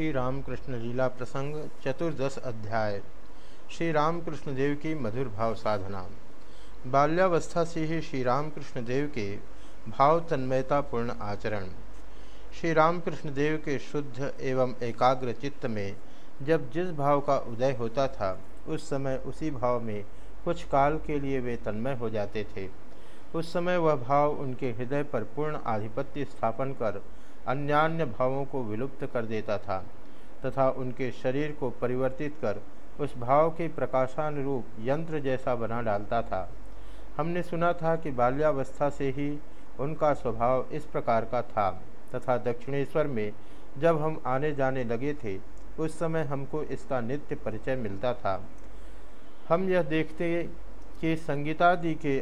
श्री रामकृष्ण लीला प्रसंग, चतुर्दश अध्याय। श्री रामकृष्ण देव की मधुर भाव साधना। बाल्यावस्था से ही श्री रामकृष्ण देव के भाव तन्मयतापूर्ण आचरण। श्री रामकृष्ण देव के शुद्ध एवं एकाग्र चित्त में जब जिस भाव का उदय होता था, उस समय उसी भाव में कुछ काल के लिए वे तन्मय हो जाते थे। उस समय वह भाव उनके हृदय पर पूर्ण आधिपत्य स्थापन कर अन्यान्य भावों को विलुप्त कर देता था तथा उनके शरीर को परिवर्तित कर उस भाव के प्रकाशानुरूप यंत्र जैसा बना डालता था। हमने सुना था कि बाल्यावस्था से ही उनका स्वभाव इस प्रकार का था तथा दक्षिणेश्वर में जब हम आने जाने लगे थे, उस समय हमको इसका नित्य परिचय मिलता था। हम यह देखते कि संगीतादि के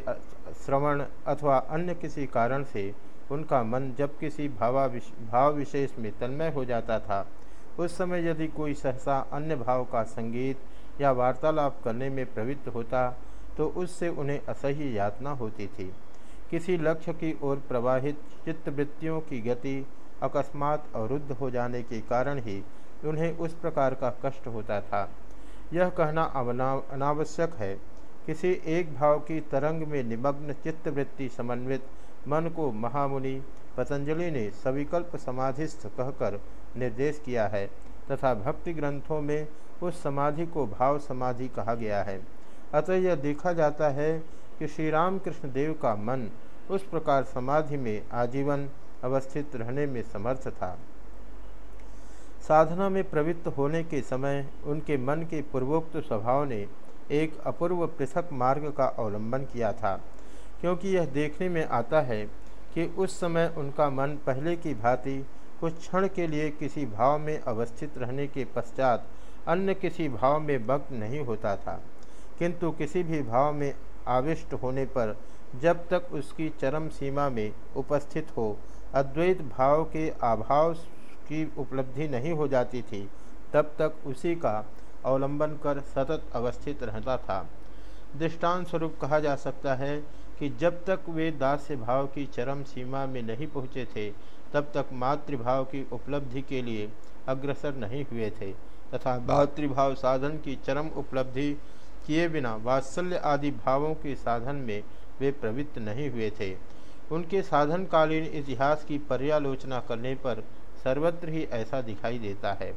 श्रवण अथवा अन्य किसी कारण से उनका मन जब किसी भावाविश भाव विशेष में तन्मय हो जाता था, उस समय यदि कोई सहसा अन्य भाव का संगीत या वार्तालाप करने में प्रवृत्त होता तो उससे उन्हें असह्य यातना होती थी। किसी लक्ष्य की ओर प्रवाहित चित्तवृत्तियों की गति अकस्मात अवरुद्ध हो जाने के कारण ही उन्हें उस प्रकार का कष्ट होता था। यह कहना अनावश्यक है। किसी एक भाव की तरंग में निमग्न चित्तवृत्ति समन्वित मन को महामुनि पतंजलि ने सविकल्प समाधिस्थ कहकर निर्देश किया है तथा भक्ति ग्रंथों में उस समाधि को भाव समाधि कहा गया है। अतः यह देखा जाता है कि श्री रामकृष्ण देव का मन उस प्रकार समाधि में आजीवन अवस्थित रहने में समर्थ था। साधना में प्रवृत्त होने के समय उनके मन के पूर्वोक्त स्वभाव ने एक अपूर्व पृथक मार्ग का अवलंबन किया था। क्योंकि यह देखने में आता है कि उस समय उनका मन पहले की भांति कुछ क्षण के लिए किसी भाव में अवस्थित रहने के पश्चात अन्य किसी भाव में भक्त नहीं होता था। किंतु किसी भी भाव में आविष्ट होने पर जब तक उसकी चरम सीमा में उपस्थित हो, अद्वैत भाव के अभाव की उपलब्धि नहीं हो जाती थी, तब तक उसी का अवलंबन कर सतत अवस्थित रहता था। दृष्टांत स्वरूप कहा जा सकता है कि जब तक वे दास्य भाव की चरम सीमा में नहीं पहुँचे थे, तब तक मातृभाव की उपलब्धि के लिए अग्रसर नहीं हुए थे तथा मातृभाव साधन की चरम उपलब्धि किए बिना वात्सल्य आदि भावों के साधन में वे प्रवृत्त नहीं हुए थे। उनके साधनकालीन इतिहास की पर्यालोचना करने पर सर्वत्र ही ऐसा दिखाई देता है।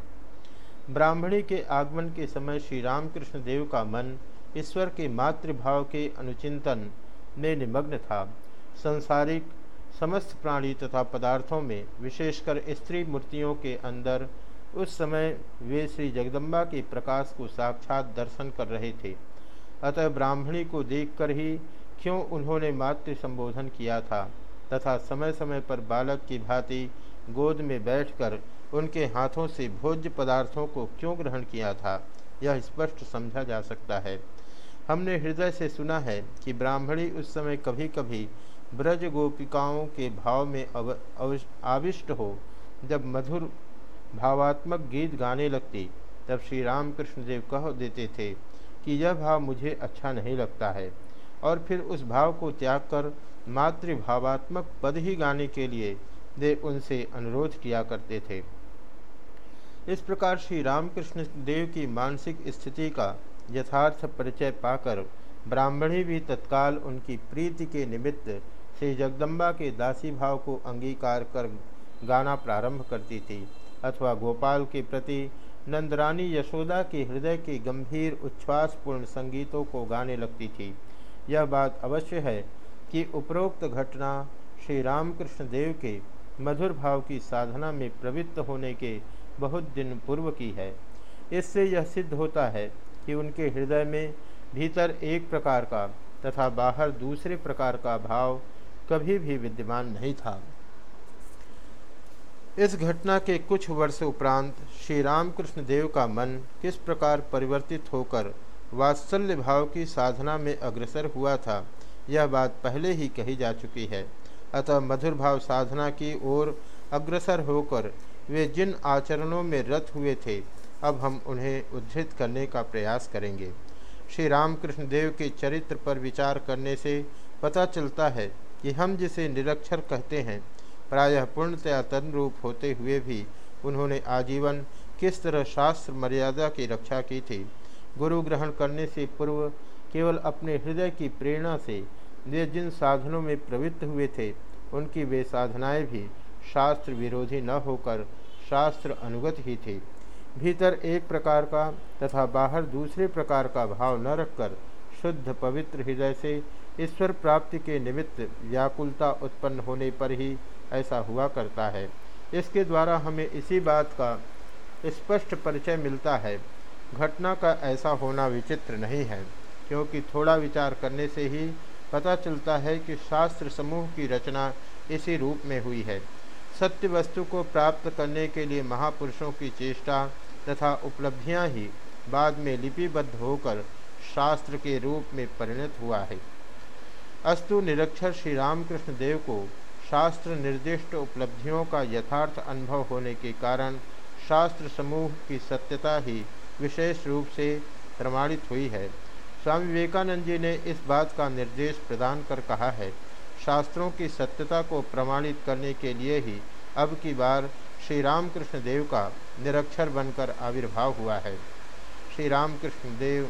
ब्राह्मणी के आगमन के समय श्री रामकृष्ण देव का मन ईश्वर के मातृभाव के अनुचिंतन में निमग्न था। संसारिक समस्त प्राणी तथा पदार्थों में, विशेषकर स्त्री मूर्तियों के अंदर, उस समय वे श्री जगदम्बा के प्रकाश को साक्षात दर्शन कर रहे थे। अतः ब्राह्मणी को देखकर ही क्यों उन्होंने मातृ संबोधन किया था तथा समय समय पर बालक की भांति गोद में बैठकर उनके हाथों से भोज्य पदार्थों को क्यों ग्रहण किया था, यह स्पष्ट समझा जा सकता है। हमने हृदय से सुना है कि ब्राह्मणी उस समय कभी कभी ब्रज गोपिकाओं के भाव में अव, आविष्ट हो। जब मधुर भावात्मक गीत गाने लगती तब श्री रामकृष्ण देव कह देते थे कि यह भाव मुझे अच्छा नहीं लगता है। और फिर उस भाव को त्याग कर मातृभावात्मक पद ही गाने के लिए वे उनसे अनुरोध किया करते थे। इस प्रकार श्री रामकृष्ण देव की मानसिक स्थिति का यथार्थ परिचय पाकर ब्राह्मणी भी तत्काल उनकी प्रीति के निमित्त श्री जगदम्बा के दासी भाव को अंगीकार कर गाना प्रारंभ करती थी, अथवा गोपाल के प्रति नंदरानी यशोदा के हृदय के गंभीर उच्छ्वासपूर्ण संगीतों को गाने लगती थी। यह बात अवश्य है कि उपरोक्त घटना श्री रामकृष्ण देव के मधुर भाव की साधना में प्रवृत्त होने के बहुत दिन पूर्व की है। इससे यह सिद्ध होता है कि उनके हृदय में भीतर एक प्रकार का तथा बाहर दूसरे प्रकार का भाव कभी भी विद्यमान नहीं था। इस घटना के कुछ वर्ष उपरांत श्री रामकृष्ण देव का मन किस प्रकार परिवर्तित होकर वात्सल्य भाव की साधना में अग्रसर हुआ था, यह बात पहले ही कही जा चुकी है। अतः मधुर भाव साधना की ओर अग्रसर होकर वे जिन आचरणों में रत हुए थे अब हम उन्हें उद्धृत करने का प्रयास करेंगे। श्री रामकृष्ण देव के चरित्र पर विचार करने से पता चलता है कि हम जिसे निरक्षर कहते हैं, प्रायः पूर्णतया तन रूप होते हुए भी उन्होंने आजीवन किस तरह शास्त्र मर्यादा की रक्षा की थी, गुरु ग्रहण करने से पूर्व केवल अपने हृदय की प्रेरणा से वे जिन साधनों में प्रवृत्त हुए थे, उनकी वे साधनाएँ भी शास्त्र विरोधी न होकर शास्त्र अनुगत ही थी। भीतर एक प्रकार का तथा बाहर दूसरे प्रकार का भाव न रखकर शुद्ध पवित्र हृदय से ईश्वर प्राप्ति के निमित्त व्याकुलता उत्पन्न होने पर ही ऐसा हुआ करता है। इसके द्वारा हमें इसी बात का स्पष्ट परिचय मिलता है। घटना का ऐसा होना विचित्र नहीं है, क्योंकि थोड़ा विचार करने से ही पता चलता है कि शास्त्र समूह की रचना इसी रूप में हुई है। सत्य वस्तु को प्राप्त करने के लिए महापुरुषों की चेष्टा तथा उपलब्धियाँ ही बाद में लिपिबद्ध होकर शास्त्र के रूप में परिणत हुआ है। अस्तु निरक्षर श्री रामकृष्ण देव को शास्त्र निर्दिष्ट उपलब्धियों का यथार्थ अनुभव होने के कारण शास्त्र समूह की सत्यता ही विशेष रूप से प्रमाणित हुई है। स्वामी विवेकानंद जी ने इस बात का निर्देश प्रदान कर कहा है, शास्त्रों की सत्यता को प्रमाणित करने के लिए ही अब की बार श्री रामकृष्ण देव का निरक्षर बनकर आविर्भाव हुआ है। श्री रामकृष्ण देव